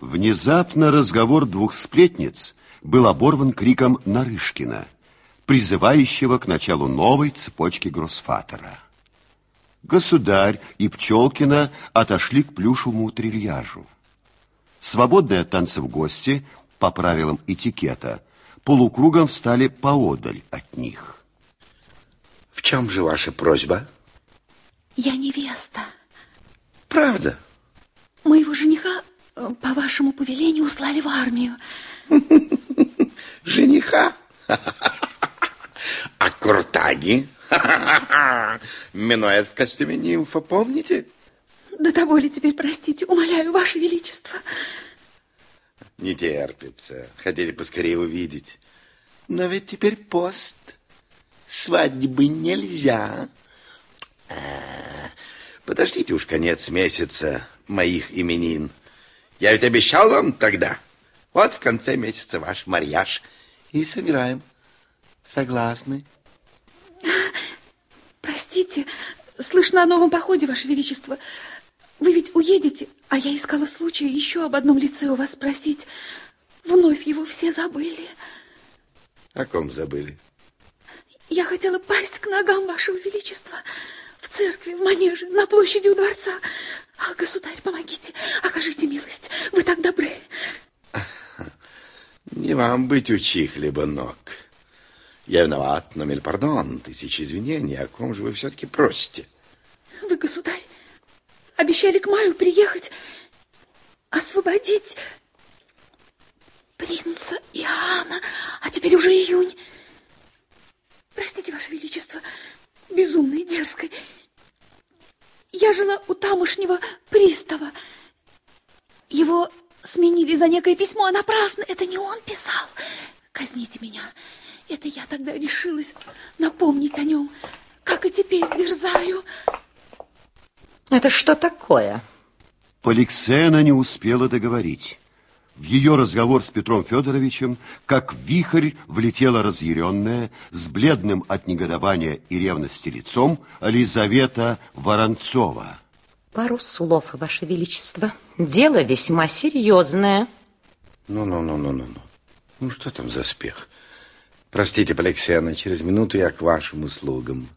Внезапно разговор двух сплетниц был оборван криком Нарышкина, призывающего к началу новой цепочки гроссфатера. Государь и Пчелкина отошли к плюшевому трильяжу. Свободные от танцев гости, по правилам этикета, полукругом встали поодаль от них. В чем же ваша просьба? Я невеста. Правда? Моего жениха по вашему повелению услали в армию. Жениха? А Куртаги? Минуэт в костюме нимфа, помните? До того ли теперь, простите, умоляю, Ваше Величество. Не терпится. Хотели поскорее увидеть. Но ведь теперь пост. Свадьбы нельзя. А, подождите уж конец месяца моих именин. Я ведь обещал вам тогда. Вот в конце месяца ваш марьяж. И сыграем. Согласны? Простите, слышно о новом походе, Ваше Величество. Вы ведь уедете, а я искала случая еще об одном лице у вас спросить. Вновь его все забыли. О ком забыли? Я хотела пасть к ногам Вашего Величества. В церкви, в манеже, на площади у дворца. Ах, государь, помогите, окажите милость. Вам быть учи хлеба ног. Я виноват, но, миль пардон, тысячи извинений. О ком же вы все-таки просите? Вы, государь, обещали к маю приехать, освободить принца Иоанна, а теперь уже июнь. Простите, Ваше Величество, безумной, дерзкой. Я жила у тамошнего пристава. Его сменили за некое письмо, а напрасно. Это не он писал. Казните меня. Это я тогда решилась напомнить о нем, как и теперь дерзаю. Это что такое? Поликсена не успела договорить. В ее разговор с Петром Федоровичем, как вихрь, влетела разъяренная, с бледным от негодования и ревности лицом, Лизавета Воронцова. Пару слов, Ваше Величество. Дело весьма серьезное. Ну-ну-ну-ну-ну. Ну, что там за спех? Простите, Поликсена, через минуту я к вашим услугам.